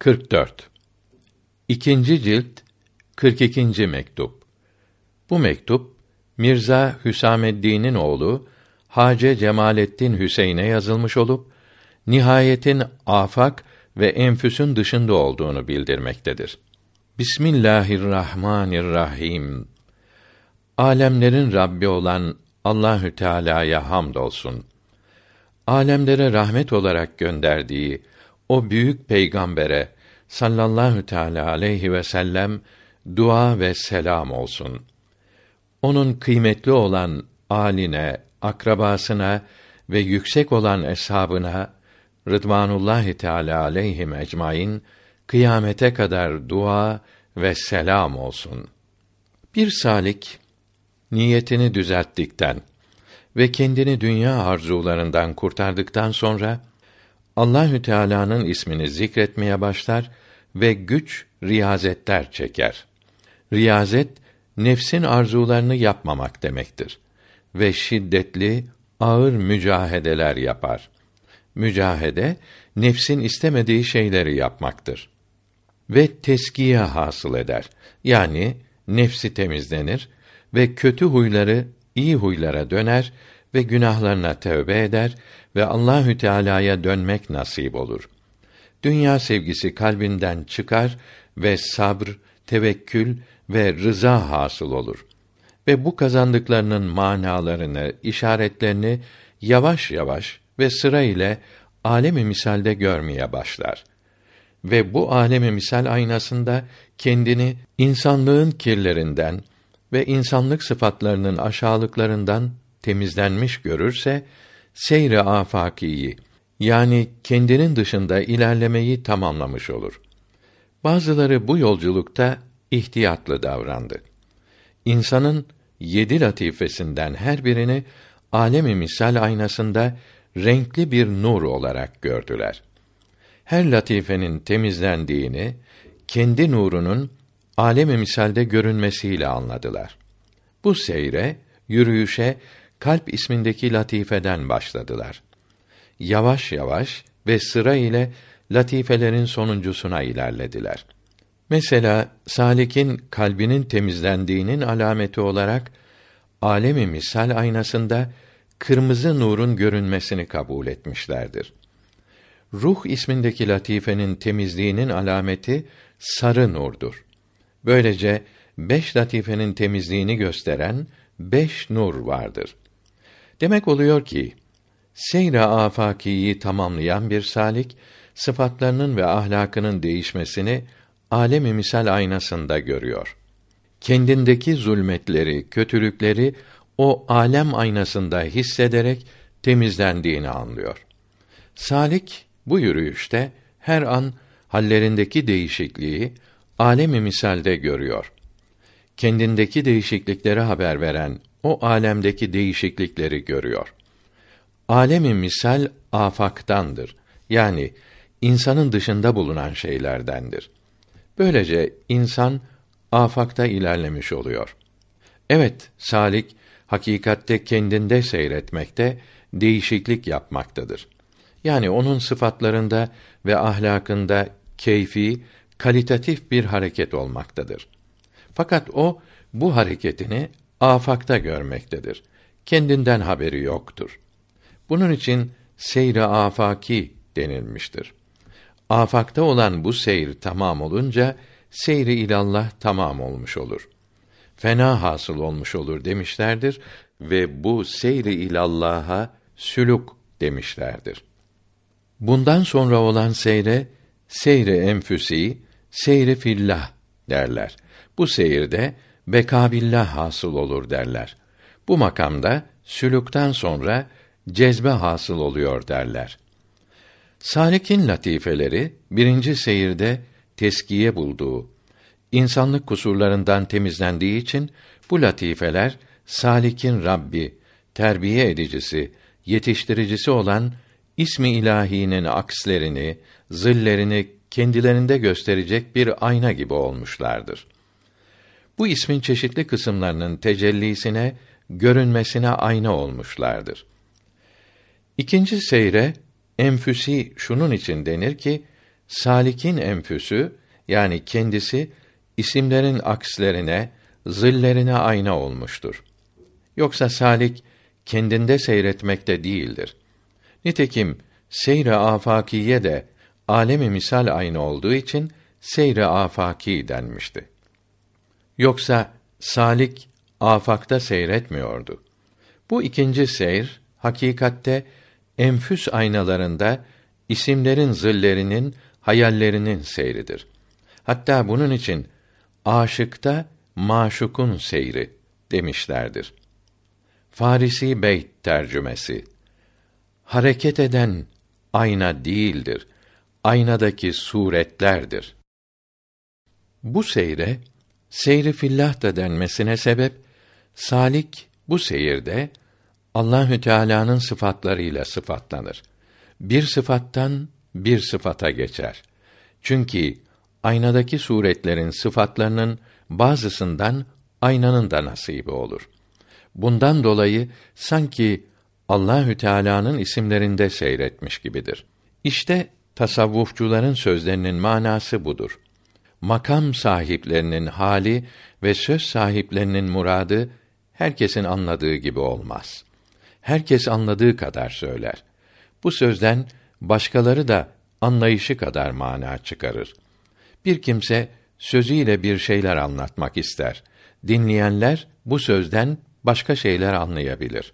44 İkinci cilt 42. mektup. Bu mektup Mirza Hüsameddin'in oğlu Hace Cemalettin Hüseyin'e yazılmış olup nihayetin afak ve enfüsün dışında olduğunu bildirmektedir. Bismillahirrahmanirrahim. Alemlerin Rabbi olan Allahü Teala'ya hamdolsun. Alemlere rahmet olarak gönderdiği o büyük peygambere sallallahu teala aleyhi ve sellem dua ve selam olsun. Onun kıymetli olan aline, akrabasına ve yüksek olan eshabına Rıdvanullahi Teala aleyhim ecmaîn kıyamete kadar dua ve selam olsun. Bir salik niyetini düzelttikten ve kendini dünya arzularından kurtardıktan sonra Allahü Teala'nın ismini zikretmeye başlar ve güç riyazetler çeker. Riyazet nefsin arzularını yapmamak demektir ve şiddetli ağır mücahedeler yapar. Mücahede nefsin istemediği şeyleri yapmaktır. Ve teskiye hasıl eder. Yani nefsi temizlenir ve kötü huyları iyi huylara döner ve günahlarına tövbe eder ve Allahü Teala'ya dönmek nasip olur. Dünya sevgisi kalbinden çıkar ve sabr, tevekkül ve rıza hasıl olur. Ve bu kazandıklarının manalarını, işaretlerini yavaş yavaş ve sıra ile alemi misalde görmeye başlar. Ve bu alemi misal aynasında kendini insanlığın kirlerinden ve insanlık sıfatlarının aşağılıklarından temizlenmiş görürse seyre afakiyi yani kendinin dışında ilerlemeyi tamamlamış olur. Bazıları bu yolculukta ihtiyatlı davrandı. İnsanın yedi latifesinden her birini alemi misal aynasında renkli bir nur olarak gördüler. Her latifenin temizlendiğini, kendi nurunun alemi misalde görünmesiyle anladılar. Bu seyre, yürüyüşe kalp ismindeki latifeden başladılar. Yavaş yavaş ve sıra ile latifelerin sonuncusuna ilerlediler. Mesela salikin kalbinin temizlendiğinin alameti olarak alemi misal aynasında kırmızı nurun görünmesini kabul etmişlerdir. Ruh ismindeki latifenin temizliğinin alameti sarı nurdur. Böylece beş latifenin temizliğini gösteren beş nur vardır. Demek oluyor ki seyre afakiyi tamamlayan bir salik sıfatlarının ve ahlakının değişmesini alemi misal aynasında görüyor. Kendindeki zulmetleri, kötülükleri o alem aynasında hissederek temizlendiğini anlıyor. Salik bu yürüyüşte her an hallerindeki değişikliği alemi misalde görüyor. Kendindeki değişiklikleri haber veren o alemdeki değişiklikleri görüyor. Alemi misal afaktandır. Yani insanın dışında bulunan şeylerdendir. Böylece insan afakta ilerlemiş oluyor. Evet, salik hakikatte kendinde seyretmekte, değişiklik yapmaktadır. Yani onun sıfatlarında ve ahlakında keyfi, kalitatif bir hareket olmaktadır. Fakat o bu hareketini afakta görmektedir. Kendinden haberi yoktur. Bunun için seyri afaki denilmiştir. Afakta olan bu seyir tamam olunca seyri ilallah tamam olmuş olur. Fena hasıl olmuş olur demişlerdir ve bu seyri ilallah'a sülük demişlerdir. Bundan sonra olan seyre seyre enfüsi, seyre fillah derler. Bu seyirde bekabillah hasıl olur derler. Bu makamda sülükten sonra cezbe hasıl oluyor derler. Salik'in latifeleri birinci seyirde teskiye bulduğu, insanlık kusurlarından temizlendiği için bu latifeler Salik'in Rabbi, terbiye edicisi, yetiştiricisi olan ismi ilahinin akslerini, zillerini kendilerinde gösterecek bir ayna gibi olmuşlardır. Bu ismin çeşitli kısımlarının tecellisine, görünmesine ayna olmuşlardır. İkinci seyre enfüsi şunun için denir ki Salikin enfüsü yani kendisi isimlerin akslerine, zillerine ayna olmuştur. Yoksa salik kendinde seyretmekte değildir. Nitekim seyre afakiye de alemi misal aynı olduğu için seyre afaki denmişti. Yoksa salik afakta seyretmiyordu. Bu ikinci seyr hakikatte enfüs aynalarında isimlerin zillerinin, hayallerinin seyridir. Hatta bunun için aşıkta maşukun seyri demişlerdir. Farisi Beyt tercümesi Hareket eden ayna değildir. Aynadaki suretlerdir. Bu seyre seyri fillah da denmesine sebep salik bu seyirde Allahü Teala'nın sıfatlarıyla sıfatlanır. Bir sıfattan bir sıfata geçer. Çünkü aynadaki suretlerin sıfatlarının bazısından aynanın da nasibi olur. Bundan dolayı sanki Allahü Teala'nın isimlerinde seyretmiş gibidir. İşte tasavvufçuların sözlerinin manası budur. Makam sahiplerinin hali ve söz sahiplerinin muradı herkesin anladığı gibi olmaz. Herkes anladığı kadar söyler. Bu sözden başkaları da anlayışı kadar mana çıkarır. Bir kimse sözüyle bir şeyler anlatmak ister. Dinleyenler bu sözden başka şeyler anlayabilir.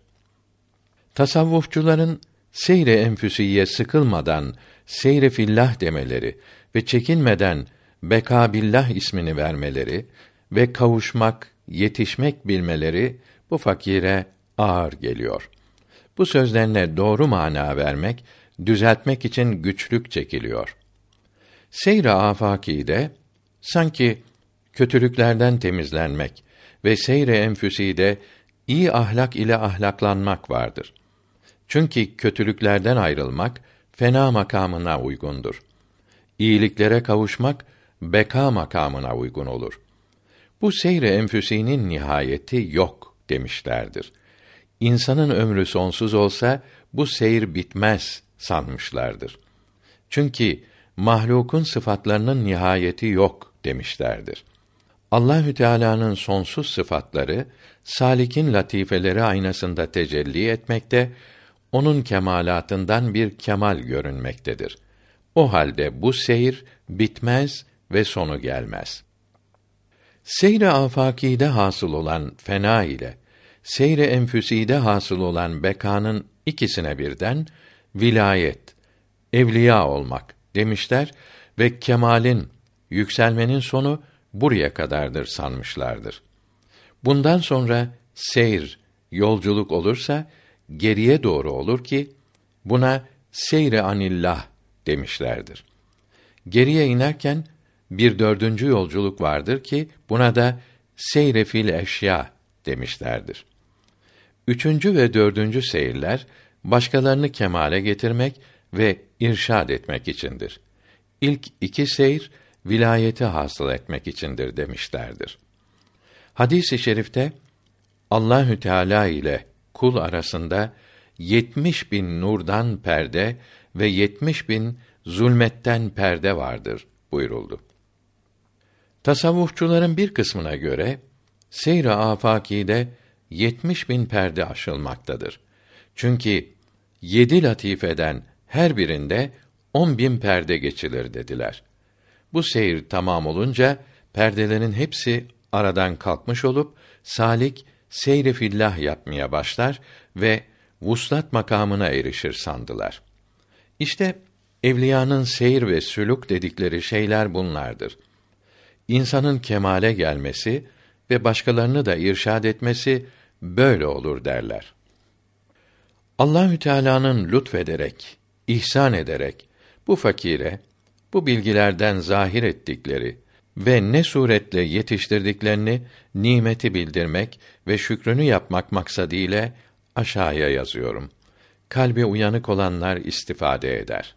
Tasavvufçuların seyre enfüsiye sıkılmadan seyre fillah demeleri ve çekinmeden bekabillah ismini vermeleri ve kavuşmak, yetişmek bilmeleri bu fakire ağır geliyor. Bu sözlerine doğru mana vermek, düzeltmek için güçlük çekiliyor. Seyre afakide sanki kötülüklerden temizlenmek ve seyre enfüside iyi ahlak ile ahlaklanmak vardır. Çünkü kötülüklerden ayrılmak fena makamına uygundur. İyiliklere kavuşmak beka makamına uygun olur. Bu seyre enfüsinin nihayeti yok demişlerdir. İnsanın ömrü sonsuz olsa bu seyir bitmez sanmışlardır. Çünkü mahlukun sıfatlarının nihayeti yok demişlerdir. Allahü Teala'nın sonsuz sıfatları salikin latifeleri aynasında tecelli etmekte, onun kemalatından bir kemal görünmektedir. O halde bu seyir bitmez ve sonu gelmez. Seyre afakide hasıl olan fena ile seyre enfüside hasıl olan bekanın ikisine birden vilayet, evliya olmak demişler ve kemalin, yükselmenin sonu buraya kadardır sanmışlardır. Bundan sonra seyr, yolculuk olursa geriye doğru olur ki buna seyre anillah demişlerdir. Geriye inerken bir dördüncü yolculuk vardır ki buna da seyre fil eşya demişlerdir. Üçüncü ve dördüncü seyirler başkalarını kemale getirmek ve irşad etmek içindir. İlk iki seyir vilayeti hasıl etmek içindir demişlerdir. Hadis-i şerifte Allahü Teala ile kul arasında yetmiş bin nurdan perde ve yetmiş bin zulmetten perde vardır buyuruldu. Tasavvufçuların bir kısmına göre seyr-i afakide yetmiş bin perde aşılmaktadır. Çünkü yedi latifeden her birinde on bin perde geçilir dediler. Bu seyir tamam olunca perdelerin hepsi aradan kalkmış olup salik seyri fillah yapmaya başlar ve vuslat makamına erişir sandılar. İşte evliyanın seyir ve sülük dedikleri şeyler bunlardır. İnsanın kemale gelmesi ve başkalarını da irşad etmesi böyle olur derler. Allahü Teala'nın lütfederek, ihsan ederek bu fakire bu bilgilerden zahir ettikleri ve ne suretle yetiştirdiklerini nimeti bildirmek ve şükrünü yapmak maksadıyla aşağıya yazıyorum. Kalbi uyanık olanlar istifade eder.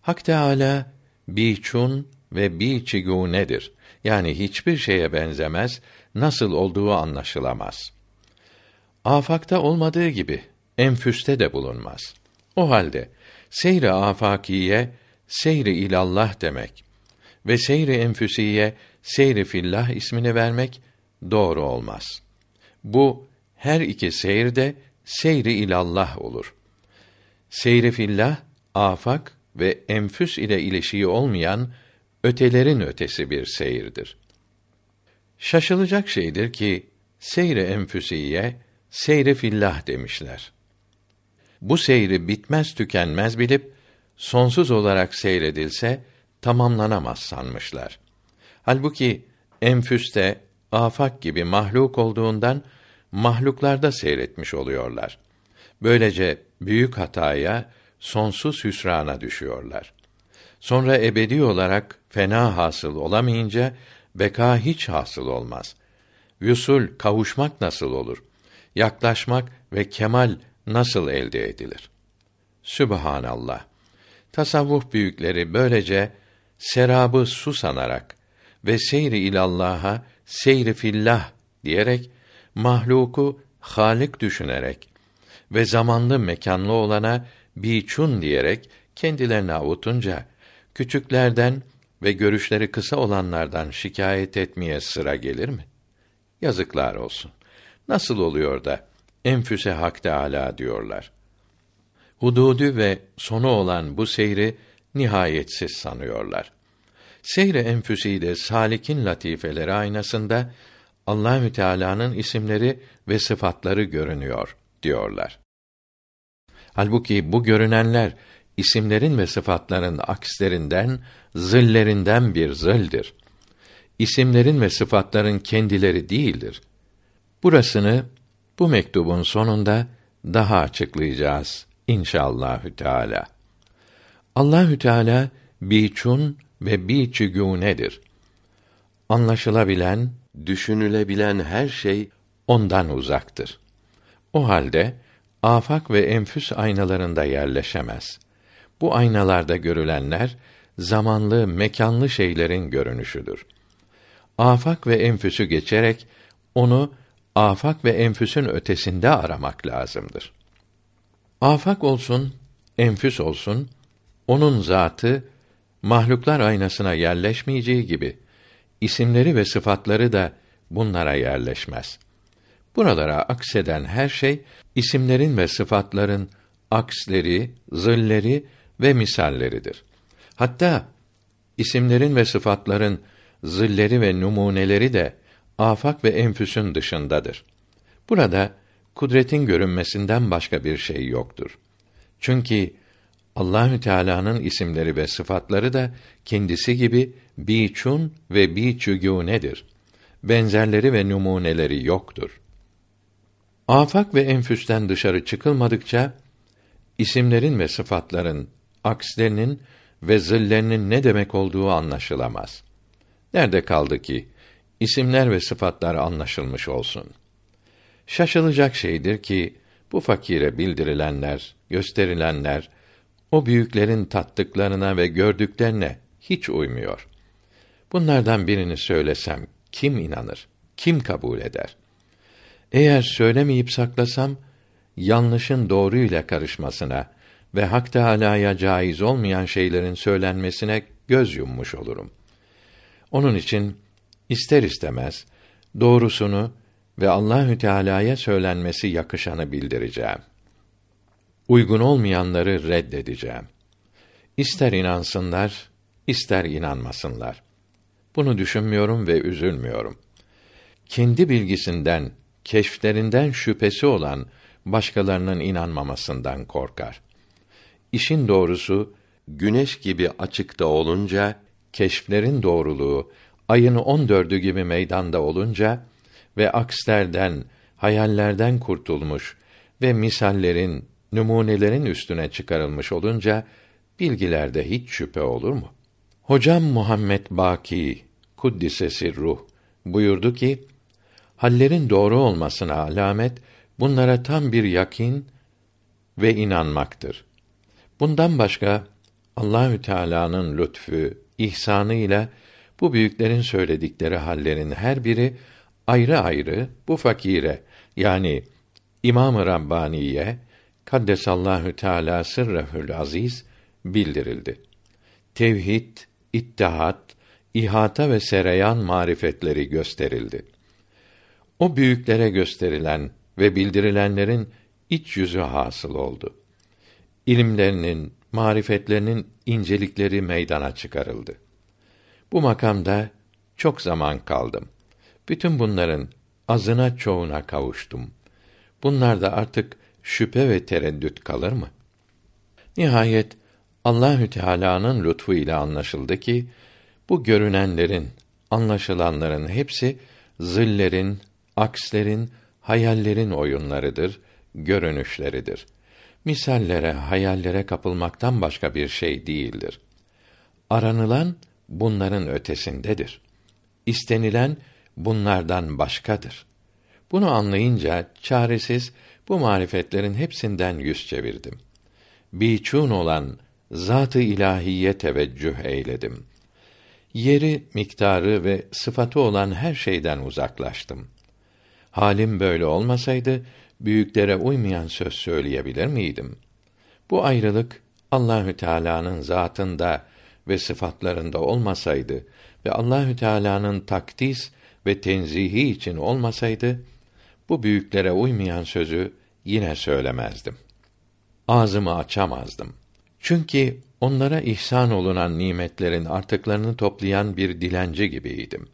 Hak Teâlâ, biçun ve biçigu nedir? Yani hiçbir şeye benzemez, nasıl olduğu anlaşılamaz. Afakta olmadığı gibi enfüste de bulunmaz. O halde seyre afakiye seyri ilallah demek ve seyri enfüsiye seyri fillah ismini vermek doğru olmaz. Bu her iki seyir de seyri ilallah olur. Seyri fillah afak ve enfüs ile ilişiği olmayan ötelerin ötesi bir seyirdir. Şaşılacak şeydir ki seyre enfüsiye seyre fillah demişler. Bu seyri bitmez tükenmez bilip sonsuz olarak seyredilse tamamlanamaz sanmışlar. Halbuki enfüste afak gibi mahluk olduğundan mahluklarda seyretmiş oluyorlar. Böylece büyük hataya, sonsuz hüsrana düşüyorlar. Sonra ebedi olarak fena hasıl olamayınca beka hiç hasıl olmaz. Vüsul kavuşmak nasıl olur? Yaklaşmak ve kemal nasıl elde edilir? Sübhanallah. Tasavvuf büyükleri böylece serabı su sanarak ve seyri ilallah'a seyri fillah diyerek mahluku halik düşünerek ve zamanlı mekanlı olana biçun diyerek kendilerini avutunca küçüklerden ve görüşleri kısa olanlardan şikayet etmeye sıra gelir mi? Yazıklar olsun. Nasıl oluyor da enfüse hak Teâlâ diyorlar. Hududu ve sonu olan bu seyri nihayetsiz sanıyorlar. Seyre enfüsi de salikin latifeleri aynasında Allahü Teala'nın isimleri ve sıfatları görünüyor diyorlar. Halbuki bu görünenler isimlerin ve sıfatların akslerinden, zillerinden bir zildir. İsimlerin ve sıfatların kendileri değildir. Burasını bu mektubun sonunda daha açıklayacağız inşallahü teala. Allahü Teala biçun ve biçügûnedir. Anlaşılabilen, düşünülebilen her şey ondan uzaktır. O halde afak ve enfüs aynalarında yerleşemez. Bu aynalarda görülenler zamanlı, mekanlı şeylerin görünüşüdür. Afak ve enfüsü geçerek onu afak ve enfüsün ötesinde aramak lazımdır. Afak olsun, enfüs olsun, onun zatı mahluklar aynasına yerleşmeyeceği gibi isimleri ve sıfatları da bunlara yerleşmez. Buralara akseden her şey isimlerin ve sıfatların aksleri, zilleri ve misalleridir. Hatta isimlerin ve sıfatların zilleri ve numuneleri de afak ve enfüsün dışındadır. Burada kudretin görünmesinden başka bir şey yoktur. Çünkü Allahü Teala'nın isimleri ve sıfatları da kendisi gibi biçun ve biçügûnedir. Benzerleri ve numuneleri yoktur. Afak ve enfüsten dışarı çıkılmadıkça isimlerin ve sıfatların akslerinin ve zillerinin ne demek olduğu anlaşılamaz. Nerede kaldı ki isimler ve sıfatlar anlaşılmış olsun? Şaşılacak şeydir ki bu fakire bildirilenler, gösterilenler o büyüklerin tattıklarına ve gördüklerine hiç uymuyor. Bunlardan birini söylesem kim inanır? Kim kabul eder? Eğer söylemeyip saklasam yanlışın doğruyla karışmasına ve Hak Teâlâ'ya caiz olmayan şeylerin söylenmesine göz yummuş olurum. Onun için ister istemez doğrusunu ve Allahü Teala'ya söylenmesi yakışanı bildireceğim. Uygun olmayanları reddedeceğim. İster inansınlar, ister inanmasınlar. Bunu düşünmüyorum ve üzülmüyorum. Kendi bilgisinden, keşflerinden şüphesi olan başkalarının inanmamasından korkar. İşin doğrusu güneş gibi açıkta olunca keşflerin doğruluğu ayın on dördü gibi meydanda olunca ve akslerden, hayallerden kurtulmuş ve misallerin, numunelerin üstüne çıkarılmış olunca bilgilerde hiç şüphe olur mu? Hocam Muhammed Baki kuddisesi ruh buyurdu ki hallerin doğru olmasına alamet bunlara tam bir yakin ve inanmaktır. Bundan başka Allahü Teala'nın lütfü, ihsanı ile bu büyüklerin söyledikleri hallerin her biri ayrı ayrı bu fakire yani İmam-ı Rabbaniye Kaddesallahu Teala sırrehül aziz bildirildi. tevhid, ittihat, ihata ve sereyan marifetleri gösterildi. O büyüklere gösterilen ve bildirilenlerin iç yüzü hasıl oldu. İlimlerinin, marifetlerinin incelikleri meydana çıkarıldı. Bu makamda çok zaman kaldım. Bütün bunların azına çoğuna kavuştum. Bunlarda artık şüphe ve tereddüt kalır mı? Nihayet Allahü Teala'nın lütfu ile anlaşıldı ki bu görünenlerin, anlaşılanların hepsi zillerin, akslerin, hayallerin oyunlarıdır, görünüşleridir. Misallere, hayallere kapılmaktan başka bir şey değildir. Aranılan bunların ötesindedir. İstenilen bunlardan başkadır. Bunu anlayınca çaresiz bu marifetlerin hepsinden yüz çevirdim. Biçun olan zat-ı ilahiye teveccüh eyledim. Yeri, miktarı ve sıfatı olan her şeyden uzaklaştım. Halim böyle olmasaydı büyüklere uymayan söz söyleyebilir miydim? Bu ayrılık Allahü Teala'nın zatında ve sıfatlarında olmasaydı ve Allahü Teala'nın takdis ve tenzihi için olmasaydı bu büyüklere uymayan sözü yine söylemezdim. Ağzımı açamazdım. Çünkü onlara ihsan olunan nimetlerin artıklarını toplayan bir dilenci gibiydim.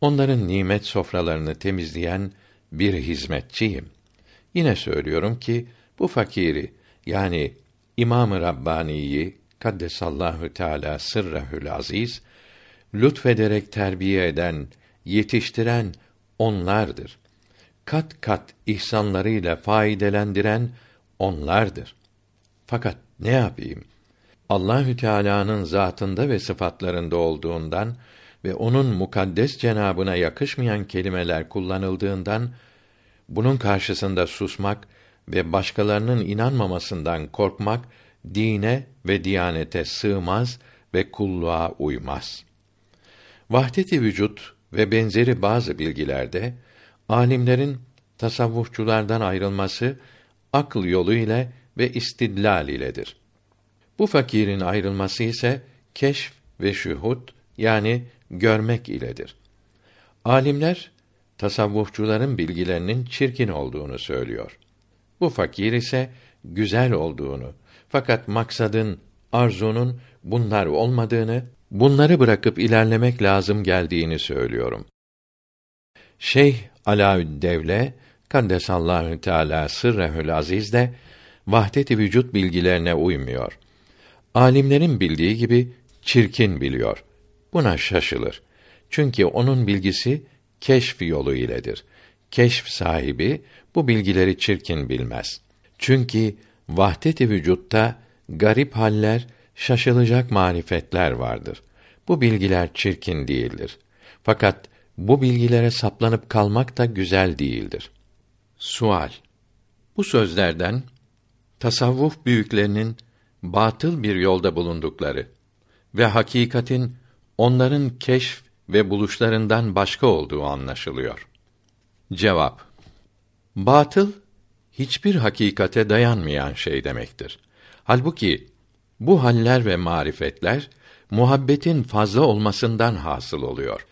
Onların nimet sofralarını temizleyen bir hizmetçiyim. Yine söylüyorum ki bu fakiri yani İmam-ı Rabbani'yi kaddesallahu teala sırrehül aziz lütfederek terbiye eden, yetiştiren onlardır. Kat kat ihsanlarıyla faydelendiren onlardır. Fakat ne yapayım? Allahü Teala'nın zatında ve sıfatlarında olduğundan ve onun mukaddes cenabına yakışmayan kelimeler kullanıldığından bunun karşısında susmak ve başkalarının inanmamasından korkmak dine ve diyanete sığmaz ve kulluğa uymaz. Vahdeti vücut ve benzeri bazı bilgilerde alimlerin tasavvufçulardan ayrılması akıl yolu ile ve istidlal iledir. Bu fakirin ayrılması ise keşf ve şuhud yani görmek iledir. Alimler tasavvufçuların bilgilerinin çirkin olduğunu söylüyor. Bu fakir ise güzel olduğunu fakat maksadın, arzunun bunlar olmadığını, bunları bırakıp ilerlemek lazım geldiğini söylüyorum. Şeyh Alaüddevle Kaddesallahu Teala sırrehül aziz de vahdet-i vücut bilgilerine uymuyor. Alimlerin bildiği gibi çirkin biliyor. Buna şaşılır. Çünkü onun bilgisi keşf yolu iledir. Keşf sahibi bu bilgileri çirkin bilmez. Çünkü vahdet-i vücutta garip haller, şaşılacak marifetler vardır. Bu bilgiler çirkin değildir. Fakat bu bilgilere saplanıp kalmak da güzel değildir. Sual Bu sözlerden tasavvuf büyüklerinin batıl bir yolda bulundukları ve hakikatin onların keşf ve buluşlarından başka olduğu anlaşılıyor. Cevap Batıl hiçbir hakikate dayanmayan şey demektir. Halbuki bu haller ve marifetler muhabbetin fazla olmasından hasıl oluyor.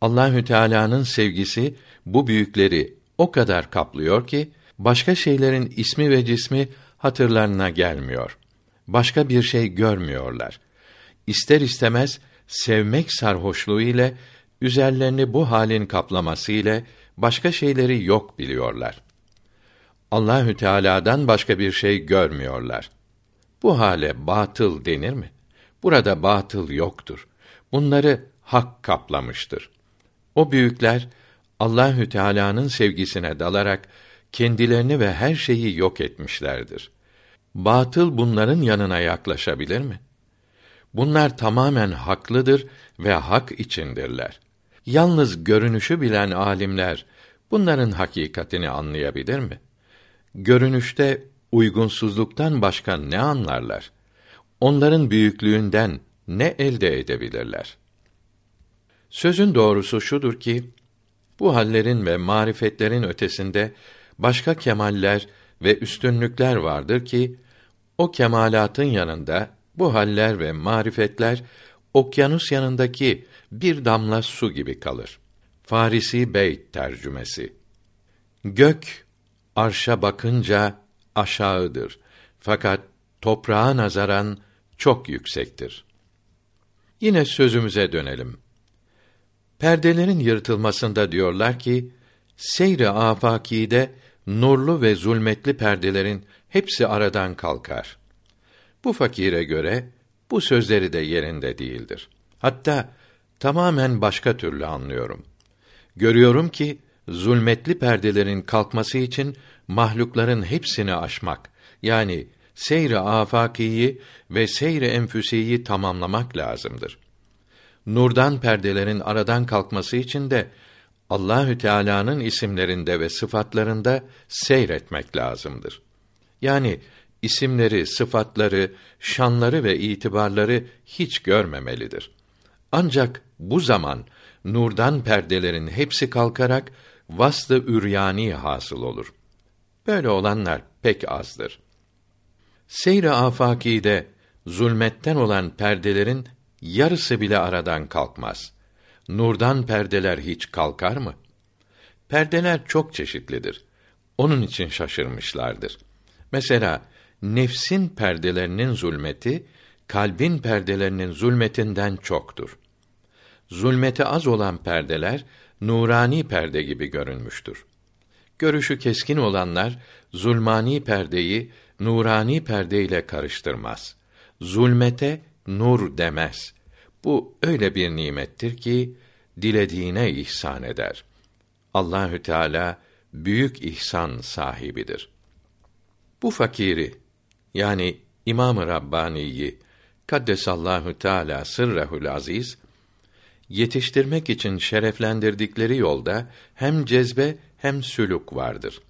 Allahü Teala'nın sevgisi bu büyükleri o kadar kaplıyor ki başka şeylerin ismi ve cismi hatırlarına gelmiyor. Başka bir şey görmüyorlar. İster istemez sevmek sarhoşluğu ile üzerlerini bu halin kaplaması ile başka şeyleri yok biliyorlar. Allahü Teala'dan başka bir şey görmüyorlar. Bu hale batıl denir mi? Burada batıl yoktur. Bunları hak kaplamıştır. O büyükler Allahü Teala'nın sevgisine dalarak kendilerini ve her şeyi yok etmişlerdir. Batıl bunların yanına yaklaşabilir mi? Bunlar tamamen haklıdır ve hak içindirler. Yalnız görünüşü bilen alimler bunların hakikatini anlayabilir mi? Görünüşte uygunsuzluktan başka ne anlarlar? Onların büyüklüğünden ne elde edebilirler? Sözün doğrusu şudur ki bu hallerin ve marifetlerin ötesinde başka kemaller ve üstünlükler vardır ki o kemalatın yanında Bu haller ve marifetler okyanus yanındaki bir damla su gibi kalır. Farisi Beyt tercümesi. Gök arşa bakınca aşağıdır. Fakat toprağa nazaran çok yüksektir. Yine sözümüze dönelim. Perdelerin yırtılmasında diyorlar ki, seyre afakide nurlu ve zulmetli perdelerin hepsi aradan kalkar. Bu fakire göre bu sözleri de yerinde değildir. Hatta tamamen başka türlü anlıyorum. Görüyorum ki zulmetli perdelerin kalkması için mahlukların hepsini aşmak yani seyre afakiyi ve seyre enfüsiyi tamamlamak lazımdır. Nurdan perdelerin aradan kalkması için de Allahü Teala'nın isimlerinde ve sıfatlarında seyretmek lazımdır. Yani isimleri, sıfatları, şanları ve itibarları hiç görmemelidir. Ancak bu zaman nurdan perdelerin hepsi kalkarak vaslı üryani hasıl olur. Böyle olanlar pek azdır. Seyre afakide zulmetten olan perdelerin yarısı bile aradan kalkmaz. Nurdan perdeler hiç kalkar mı? Perdeler çok çeşitlidir. Onun için şaşırmışlardır. Mesela nefsin perdelerinin zulmeti kalbin perdelerinin zulmetinden çoktur. Zulmeti az olan perdeler nurani perde gibi görünmüştür. Görüşü keskin olanlar zulmani perdeyi nurani perde ile karıştırmaz. Zulmete nur demez. Bu öyle bir nimettir ki dilediğine ihsan eder. Allahü Teala büyük ihsan sahibidir. Bu fakiri yani İmam-ı Rabbani'yi kaddesallahu teala sırrehul aziz yetiştirmek için şereflendirdikleri yolda hem cezbe hem sülük vardır.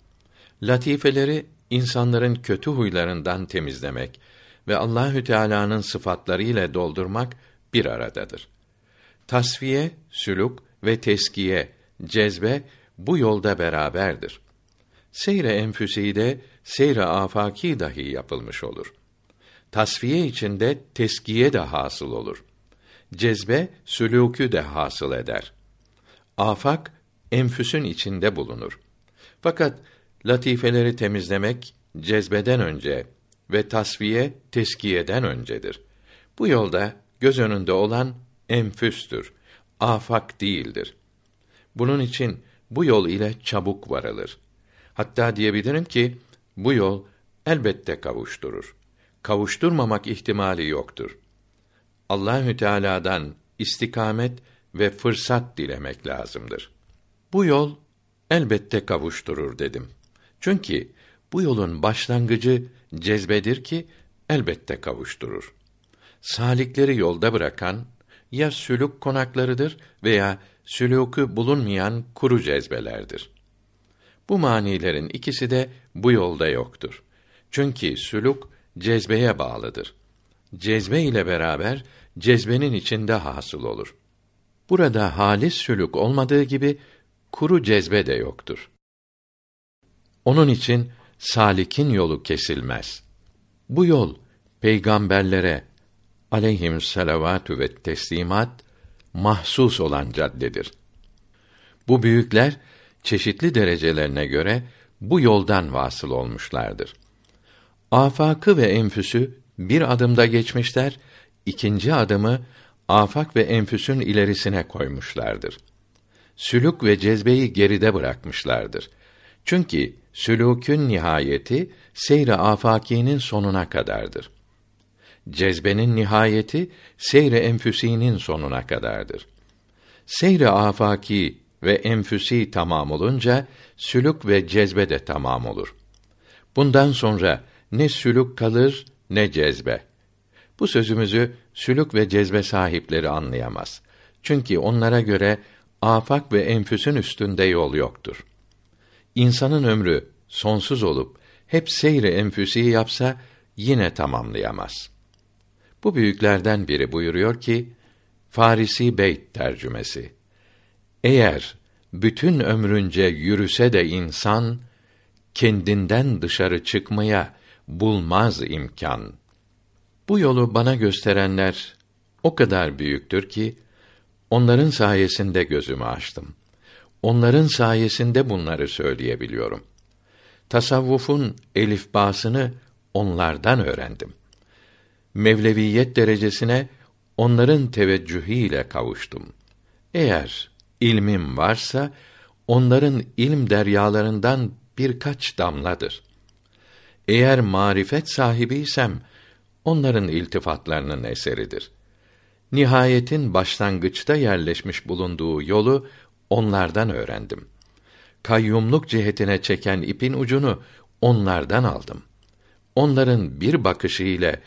Latifeleri insanların kötü huylarından temizlemek ve Allahü Teala'nın sıfatları ile doldurmak bir aradadır. Tasfiye, sülük ve teskiye, cezbe bu yolda beraberdir. Seyre enfüsi de seyre afaki dahi yapılmış olur. Tasfiye içinde teskiye de hasıl olur. Cezbe sülûkü de hasıl eder. Afak enfüsün içinde bulunur. Fakat latifeleri temizlemek cezbeden önce ve tasfiye teskiyeden öncedir. Bu yolda göz önünde olan enfüstür, afak değildir. Bunun için bu yol ile çabuk varılır. Hatta diyebilirim ki bu yol elbette kavuşturur. Kavuşturmamak ihtimali yoktur. Allahü Teala'dan istikamet ve fırsat dilemek lazımdır. Bu yol elbette kavuşturur dedim. Çünkü bu yolun başlangıcı cezbedir ki elbette kavuşturur. Salikleri yolda bırakan ya sülük konaklarıdır veya sülûkü bulunmayan kuru cezbelerdir. Bu manilerin ikisi de bu yolda yoktur. Çünkü sülük cezbeye bağlıdır. Cezbe ile beraber cezbenin içinde hasıl olur. Burada halis sülük olmadığı gibi kuru cezbe de yoktur. Onun için salikin yolu kesilmez. Bu yol peygamberlere aleyhim salavatü ve teslimat mahsus olan caddedir. Bu büyükler çeşitli derecelerine göre bu yoldan vasıl olmuşlardır. Afakı ve enfüsü bir adımda geçmişler, ikinci adımı afak ve enfüsün ilerisine koymuşlardır. Sülük ve cezbeyi geride bırakmışlardır. Çünkü sülûkün nihayeti seyre afakinin sonuna kadardır. Cezbenin nihayeti seyre enfüsinin sonuna kadardır. Seyre afaki ve enfüsi tamam olunca sülük ve cezbe de tamam olur. Bundan sonra ne sülük kalır ne cezbe. Bu sözümüzü sülük ve cezbe sahipleri anlayamaz. Çünkü onlara göre afak ve enfüsün üstünde yol yoktur. İnsanın ömrü sonsuz olup hep seyre enfüsi yapsa yine tamamlayamaz. Bu büyüklerden biri buyuruyor ki Farisi Beyt tercümesi eğer bütün ömrünce yürüse de insan kendinden dışarı çıkmaya bulmaz imkan. Bu yolu bana gösterenler o kadar büyüktür ki onların sayesinde gözümü açtım. Onların sayesinde bunları söyleyebiliyorum. Tasavvufun elifbasını onlardan öğrendim. Mevleviyet derecesine onların teveccühüyle kavuştum. Eğer ilmim varsa onların ilm deryalarından birkaç damladır. Eğer marifet sahibiysem onların iltifatlarının eseridir. Nihayetin başlangıçta yerleşmiş bulunduğu yolu onlardan öğrendim. Kayyumluk cihetine çeken ipin ucunu onlardan aldım. Onların bir bakışı ile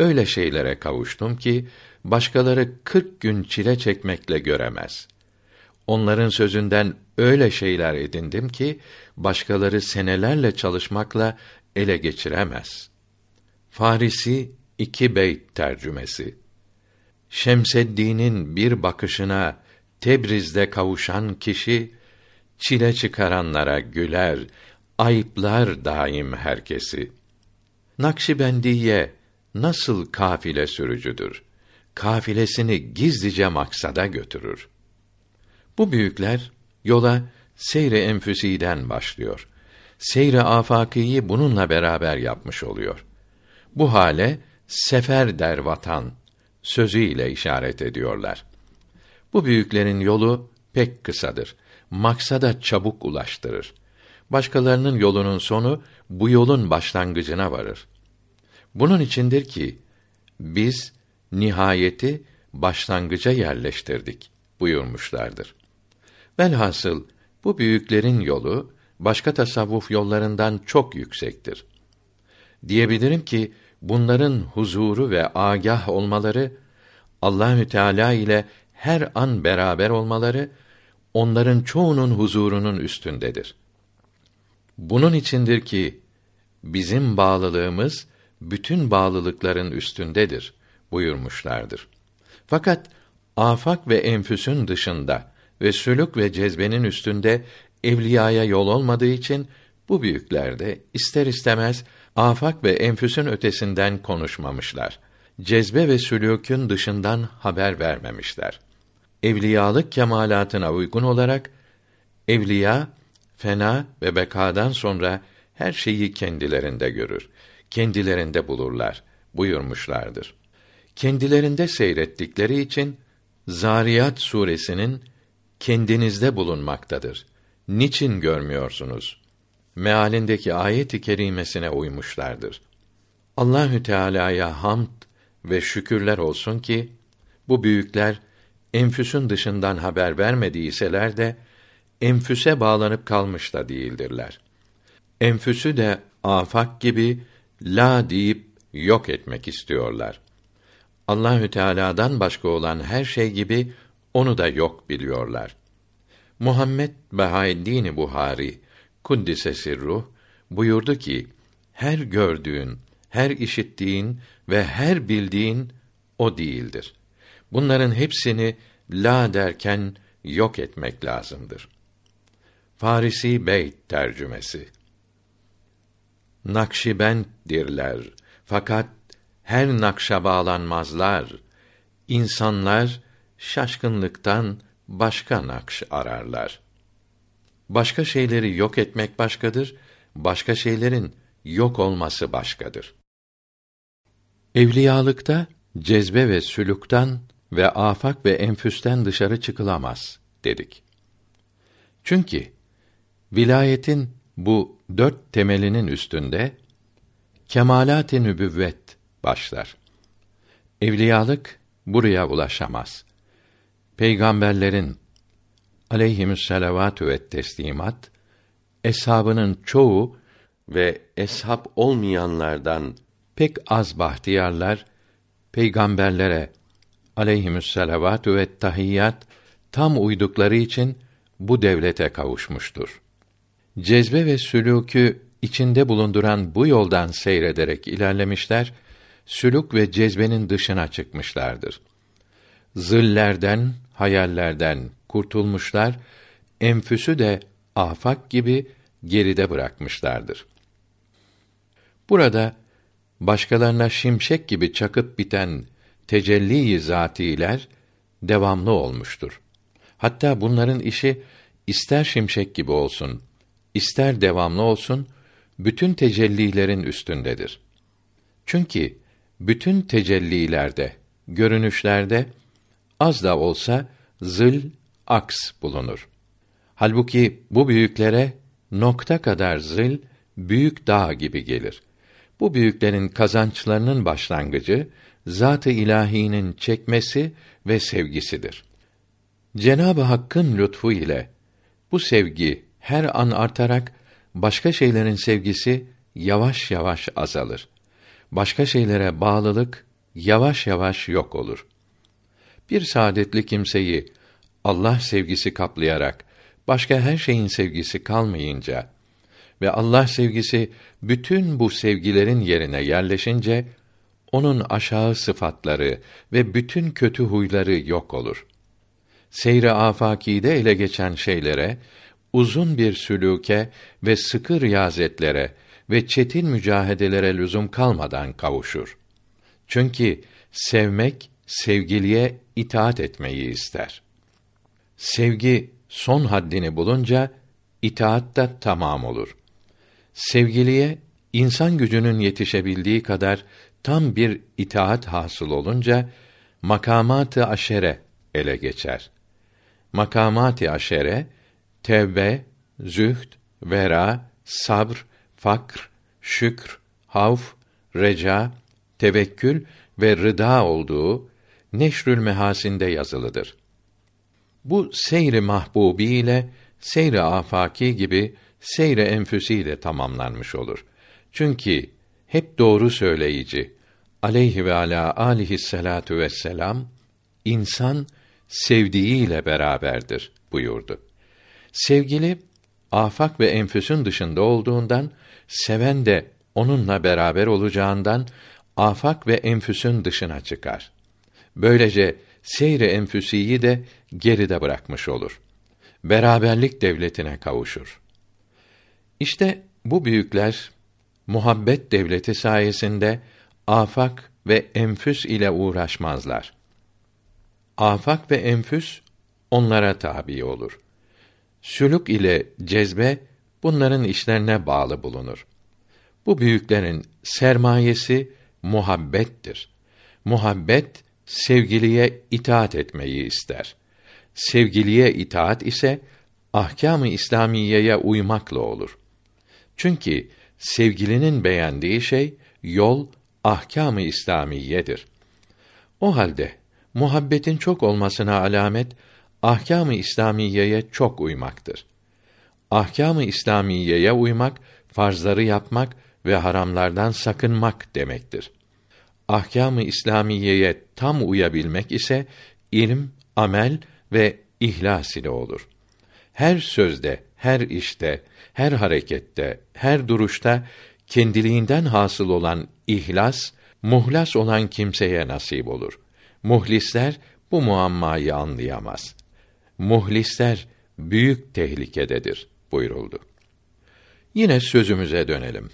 öyle şeylere kavuştum ki başkaları kırk gün çile çekmekle göremez. Onların sözünden öyle şeyler edindim ki başkaları senelerle çalışmakla ele geçiremez. Farisi iki beyt tercümesi. Şemseddin'in bir bakışına Tebriz'de kavuşan kişi çile çıkaranlara güler, ayıplar daim herkesi. Nakşibendiye nasıl kafile sürücüdür? Kafilesini gizlice maksada götürür. Bu büyükler yola seyre enfüsiden başlıyor. Seyre afakiyi bununla beraber yapmış oluyor. Bu hale sefer der vatan sözüyle işaret ediyorlar. Bu büyüklerin yolu pek kısadır. Maksada çabuk ulaştırır. Başkalarının yolunun sonu bu yolun başlangıcına varır. Bunun içindir ki biz nihayeti başlangıca yerleştirdik buyurmuşlardır. Velhasıl bu büyüklerin yolu başka tasavvuf yollarından çok yüksektir. Diyebilirim ki bunların huzuru ve agah olmaları Allahü Teala ile her an beraber olmaları onların çoğunun huzurunun üstündedir. Bunun içindir ki bizim bağlılığımız bütün bağlılıkların üstündedir buyurmuşlardır. Fakat afak ve enfüsün dışında ve sülük ve cezbenin üstünde evliyaya yol olmadığı için bu büyükler de ister istemez afak ve enfüsün ötesinden konuşmamışlar. Cezbe ve sülükün dışından haber vermemişler. Evliyalık kemalatına uygun olarak evliya fena ve bekadan sonra her şeyi kendilerinde görür, kendilerinde bulurlar buyurmuşlardır. Kendilerinde seyrettikleri için Zariyat suresinin kendinizde bulunmaktadır. Niçin görmüyorsunuz? Mealindeki ayet-i kerimesine uymuşlardır. Allahü Teala'ya hamd ve şükürler olsun ki bu büyükler enfüsün dışından haber vermediyseler de enfüse bağlanıp kalmış da değildirler. Enfüsü de afak gibi la deyip yok etmek istiyorlar. Allahü Teala'dan başka olan her şey gibi onu da yok biliyorlar. Muhammed Bahaeddin Buhari kuddise sirruh buyurdu ki her gördüğün, her işittiğin ve her bildiğin o değildir. Bunların hepsini la derken yok etmek lazımdır. Farisi Beyt tercümesi Nakşibenddirler fakat her nakşa bağlanmazlar. İnsanlar şaşkınlıktan başka nakş ararlar. Başka şeyleri yok etmek başkadır, başka şeylerin yok olması başkadır. Evliyalıkta cezbe ve sülükten ve afak ve enfüsten dışarı çıkılamaz dedik. Çünkü vilayetin bu dört temelinin üstünde kemalat-ı nübüvvet başlar. Evliyalık buraya ulaşamaz peygamberlerin aleyhimüsselavatü ve teslimat eshabının çoğu ve eshab olmayanlardan pek az bahtiyarlar peygamberlere aleyhimüsselavatü ve tahiyyat tam uydukları için bu devlete kavuşmuştur. Cezbe ve sülûkü içinde bulunduran bu yoldan seyrederek ilerlemişler, sülük ve cezbenin dışına çıkmışlardır. Zillerden, hayallerden kurtulmuşlar, enfüsü de afak gibi geride bırakmışlardır. Burada başkalarına şimşek gibi çakıp biten tecelli zatiler devamlı olmuştur. Hatta bunların işi ister şimşek gibi olsun, ister devamlı olsun, bütün tecellilerin üstündedir. Çünkü bütün tecellilerde, görünüşlerde az da olsa zıl, aks bulunur. Halbuki bu büyüklere nokta kadar zil büyük dağ gibi gelir. Bu büyüklerin kazançlarının başlangıcı zat-ı ilahinin çekmesi ve sevgisidir. Cenab-ı Hakk'ın lütfu ile bu sevgi her an artarak başka şeylerin sevgisi yavaş yavaş azalır. Başka şeylere bağlılık yavaş yavaş yok olur. Bir saadetli kimseyi Allah sevgisi kaplayarak başka her şeyin sevgisi kalmayınca ve Allah sevgisi bütün bu sevgilerin yerine yerleşince onun aşağı sıfatları ve bütün kötü huyları yok olur. Seyre afakide ele geçen şeylere, uzun bir sülûke ve sıkı riyazetlere ve çetin mücahedelere lüzum kalmadan kavuşur. Çünkü sevmek sevgiliye itaat etmeyi ister. Sevgi son haddini bulunca itaat da tamam olur. Sevgiliye insan gücünün yetişebildiği kadar tam bir itaat hasıl olunca makamatı aşere ele geçer. Makamatı aşere tevbe, zühd, vera, sabr, fakr, şükr, havf, reca, tevekkül ve rıda olduğu Neşrül Mehasinde yazılıdır. Bu seyri mahbubi ile seyri afaki gibi seyre enfüsi de tamamlanmış olur. Çünkü hep doğru söyleyici aleyhi ve ala alihi salatu vesselam insan sevdiğiyle beraberdir buyurdu. Sevgili afak ve enfüsün dışında olduğundan seven de onunla beraber olacağından afak ve enfüsün dışına çıkar. Böylece seyre enfüsiyi de geride bırakmış olur. Beraberlik devletine kavuşur. İşte bu büyükler muhabbet devleti sayesinde afak ve enfüs ile uğraşmazlar. Afak ve enfüs onlara tabi olur. Sülük ile cezbe bunların işlerine bağlı bulunur. Bu büyüklerin sermayesi muhabbettir. Muhabbet sevgiliye itaat etmeyi ister. Sevgiliye itaat ise ahkâm-ı İslamiyeye uymakla olur. Çünkü sevgilinin beğendiği şey yol ahkâm-ı İslamiyedir. O halde muhabbetin çok olmasına alamet ahkâm-ı İslamiyeye çok uymaktır. Ahkâm-ı İslamiyeye uymak farzları yapmak ve haramlardan sakınmak demektir. Ahkâm-ı İslamiyeye tam uyabilmek ise ilim, amel ve ihlas ile olur. Her sözde, her işte, her harekette, her duruşta kendiliğinden hasıl olan ihlas, muhlas olan kimseye nasip olur. Muhlisler bu muammayı anlayamaz. Muhlisler büyük tehlikededir buyuruldu. Yine sözümüze dönelim.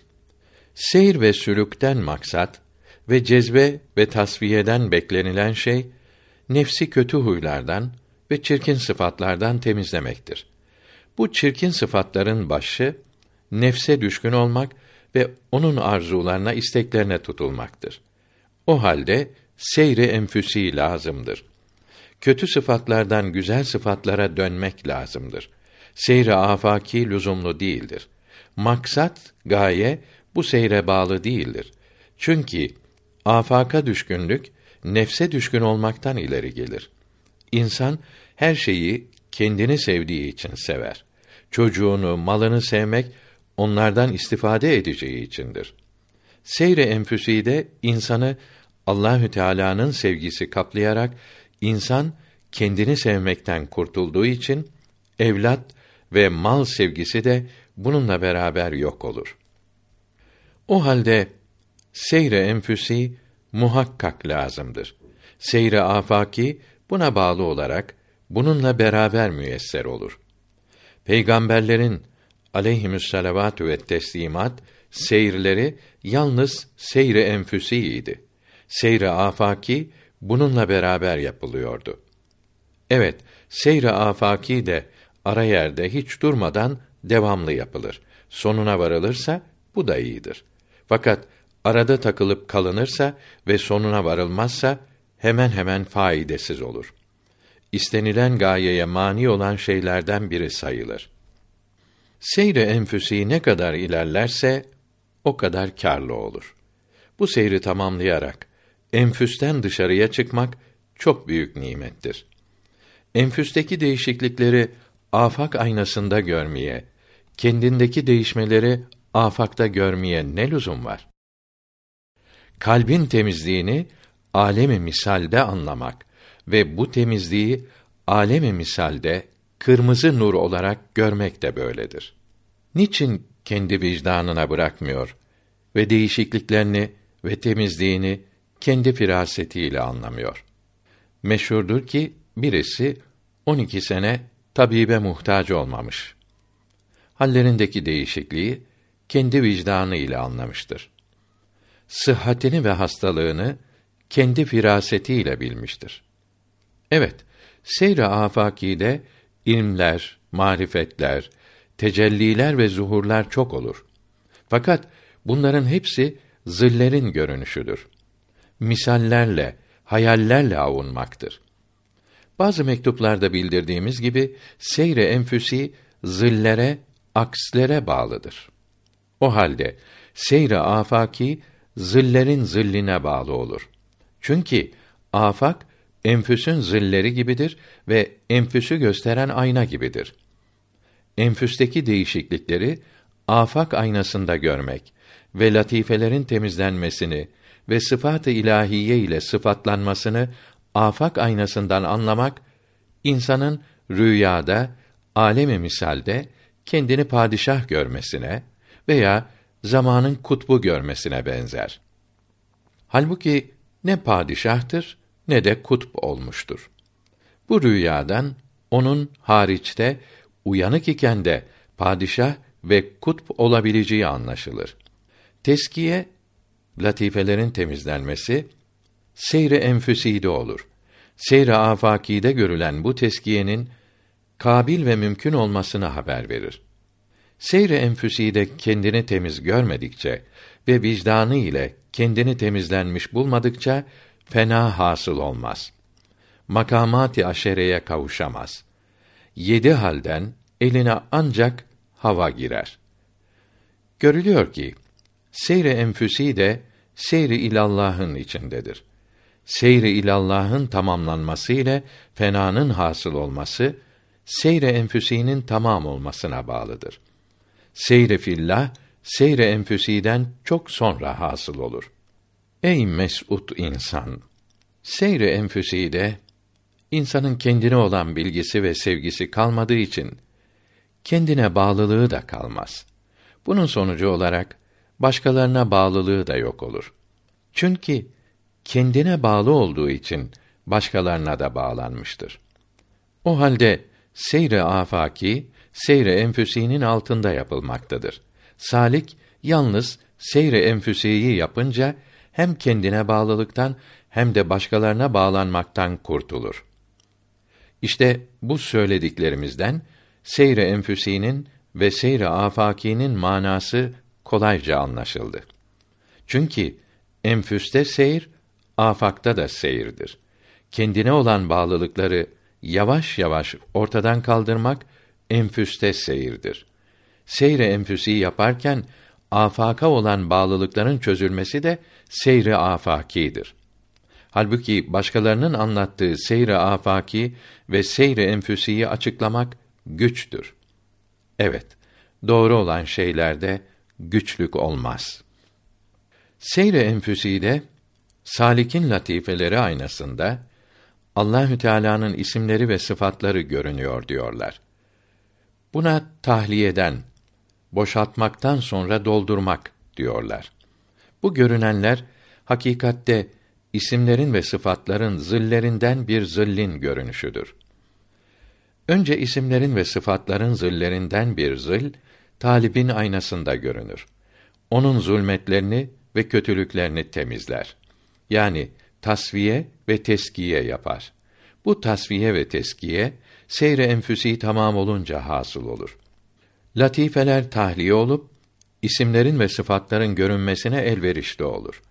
Seyir ve sülükten maksat ve cezbe ve tasfiyeden beklenilen şey nefsi kötü huylardan ve çirkin sıfatlardan temizlemektir. Bu çirkin sıfatların başı nefse düşkün olmak ve onun arzularına, isteklerine tutulmaktır. O halde seyri enfüsi lazımdır. Kötü sıfatlardan güzel sıfatlara dönmek lazımdır. Seyri afaki lüzumlu değildir. Maksat, gaye bu seyre bağlı değildir. Çünkü afaka düşkünlük nefse düşkün olmaktan ileri gelir. İnsan her şeyi kendini sevdiği için sever. Çocuğunu, malını sevmek onlardan istifade edeceği içindir. Seyre enfüsi de insanı Allahü Teala'nın sevgisi kaplayarak insan kendini sevmekten kurtulduğu için evlat ve mal sevgisi de bununla beraber yok olur. O halde seyre enfüsi muhakkak lazımdır. Seyre afaki buna bağlı olarak bununla beraber müyesser olur. Peygamberlerin aleyhimüsselavatü ve teslimat seyirleri yalnız seyri enfüsiydi. Seyri afaki bununla beraber yapılıyordu. Evet, seyri afaki de ara yerde hiç durmadan devamlı yapılır. Sonuna varılırsa bu da iyidir. Fakat arada takılıp kalınırsa ve sonuna varılmazsa hemen hemen faydasız olur. İstenilen gayeye mani olan şeylerden biri sayılır. Seyre enfüsi ne kadar ilerlerse o kadar karlı olur. Bu seyri tamamlayarak enfüsten dışarıya çıkmak çok büyük nimettir. Enfüsteki değişiklikleri afak aynasında görmeye, kendindeki değişmeleri afakta görmeye ne lüzum var? Kalbin temizliğini alemi misalde anlamak ve bu temizliği alemi misalde kırmızı nur olarak görmek de böyledir. Niçin kendi vicdanına bırakmıyor ve değişikliklerini ve temizliğini kendi firasetiyle anlamıyor? Meşhurdur ki birisi 12 sene tabibe muhtaç olmamış. Hallerindeki değişikliği kendi vicdanı ile anlamıştır. Sıhhatini ve hastalığını kendi firasetiyle bilmiştir. Evet, seyre afakide ilmler, marifetler, tecelliler ve zuhurlar çok olur. Fakat bunların hepsi zillerin görünüşüdür. Misallerle, hayallerle avunmaktır. Bazı mektuplarda bildirdiğimiz gibi seyre enfüsi zillere, akslere bağlıdır. O halde seyre afaki zillerin zilline bağlı olur. Çünkü afak enfüsün zilleri gibidir ve enfüsü gösteren ayna gibidir. Enfüsteki değişiklikleri afak aynasında görmek ve latifelerin temizlenmesini ve sıfat-ı ilahiye ile sıfatlanmasını afak aynasından anlamak insanın rüyada, alemi misalde kendini padişah görmesine veya zamanın kutbu görmesine benzer. Halbuki ne padişahtır ne de kutb olmuştur. Bu rüyadan onun hariçte uyanık iken de padişah ve kutb olabileceği anlaşılır. Teskiye latifelerin temizlenmesi seyre enfüside olur. Seyre afakide görülen bu teskiyenin kabil ve mümkün olmasını haber verir. Seyre enfüside kendini temiz görmedikçe ve vicdanı ile kendini temizlenmiş bulmadıkça fena hasıl olmaz. Makamati aşereye kavuşamaz. Yedi halden eline ancak hava girer. Görülüyor ki seyre enfüsi de seyri ilallah'ın içindedir. Seyri ilallah'ın tamamlanması ile fenanın hasıl olması seyre enfüsinin tamam olmasına bağlıdır. Seyre fillah seyre enfüsiden çok sonra hasıl olur. Ey mes'ud insan! Seyre enfüside insanın kendine olan bilgisi ve sevgisi kalmadığı için kendine bağlılığı da kalmaz. Bunun sonucu olarak başkalarına bağlılığı da yok olur. Çünkü kendine bağlı olduğu için başkalarına da bağlanmıştır. O halde seyre afaki seyre enfüsinin altında yapılmaktadır. Salik yalnız seyre enfüsiyi yapınca hem kendine bağlılıktan hem de başkalarına bağlanmaktan kurtulur. İşte bu söylediklerimizden seyre enfüsinin ve seyre afakinin manası kolayca anlaşıldı. Çünkü enfüste seyir, afakta da seyirdir. Kendine olan bağlılıkları yavaş yavaş ortadan kaldırmak enfüste seyirdir. Seyre enfüsi yaparken afaka olan bağlılıkların çözülmesi de seyri afakidir. Halbuki başkalarının anlattığı seyri afaki ve seyri enfüsiyi açıklamak güçtür. Evet, doğru olan şeylerde güçlük olmaz. Seyre enfüsi de salikin latifeleri aynasında Allahü Teala'nın isimleri ve sıfatları görünüyor diyorlar. Buna tahliyeden, boşaltmaktan sonra doldurmak diyorlar. Bu görünenler hakikatte isimlerin ve sıfatların zillerinden bir zillin görünüşüdür. Önce isimlerin ve sıfatların zillerinden bir zil talibin aynasında görünür. onun zulmetlerini ve kötülüklerini temizler. Yani tasfiye ve teskiye yapar. Bu tasfiye ve teskiye seyre enfüsi tamam olunca hasıl olur. Latifeler tahliye olup isimlerin ve sıfatların görünmesine elverişli olur.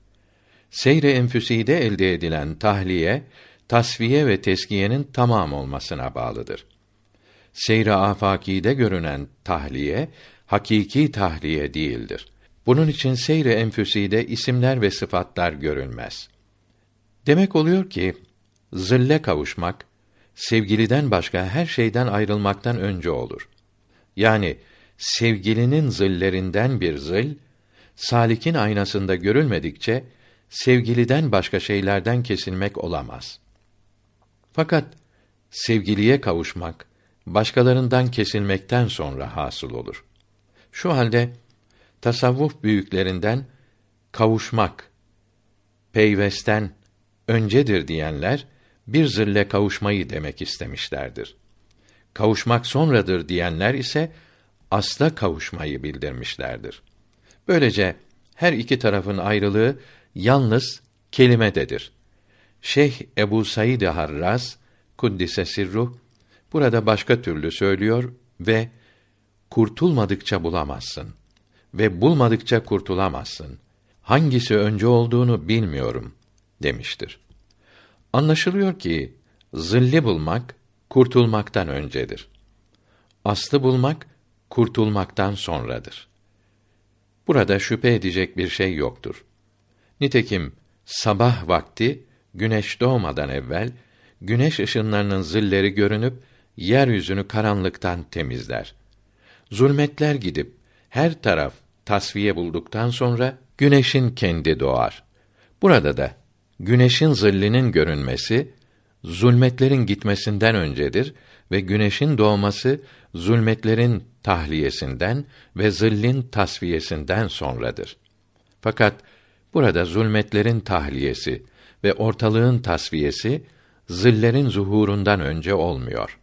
Seyre enfüside elde edilen tahliye, tasfiye ve teskiyenin tamam olmasına bağlıdır. Seyre afakide görünen tahliye, hakiki tahliye değildir. Bunun için seyre enfüside isimler ve sıfatlar görünmez. Demek oluyor ki, zille kavuşmak, sevgiliden başka her şeyden ayrılmaktan önce olur. Yani, sevgilinin zillerinden bir zil, salikin aynasında görülmedikçe, sevgiliden başka şeylerden kesilmek olamaz. Fakat, sevgiliye kavuşmak, başkalarından kesilmekten sonra hasıl olur. Şu halde, tasavvuf büyüklerinden, kavuşmak, peyvesten, öncedir diyenler, bir zille kavuşmayı demek istemişlerdir. Kavuşmak sonradır diyenler ise asla kavuşmayı bildirmişlerdir. Böylece her iki tarafın ayrılığı yalnız kelimededir. Şeyh Ebu Said Harraz kuddise sirruh burada başka türlü söylüyor ve kurtulmadıkça bulamazsın ve bulmadıkça kurtulamazsın. Hangisi önce olduğunu bilmiyorum demiştir. Anlaşılıyor ki zilli bulmak kurtulmaktan öncedir. Aslı bulmak kurtulmaktan sonradır. Burada şüphe edecek bir şey yoktur. Nitekim sabah vakti güneş doğmadan evvel güneş ışınlarının zilleri görünüp yeryüzünü karanlıktan temizler. Zulmetler gidip her taraf tasfiye bulduktan sonra güneşin kendi doğar. Burada da güneşin zillinin görünmesi zulmetlerin gitmesinden öncedir ve güneşin doğması zulmetlerin tahliyesinden ve zillin tasfiyesinden sonradır. Fakat burada zulmetlerin tahliyesi ve ortalığın tasfiyesi zillerin zuhurundan önce olmuyor.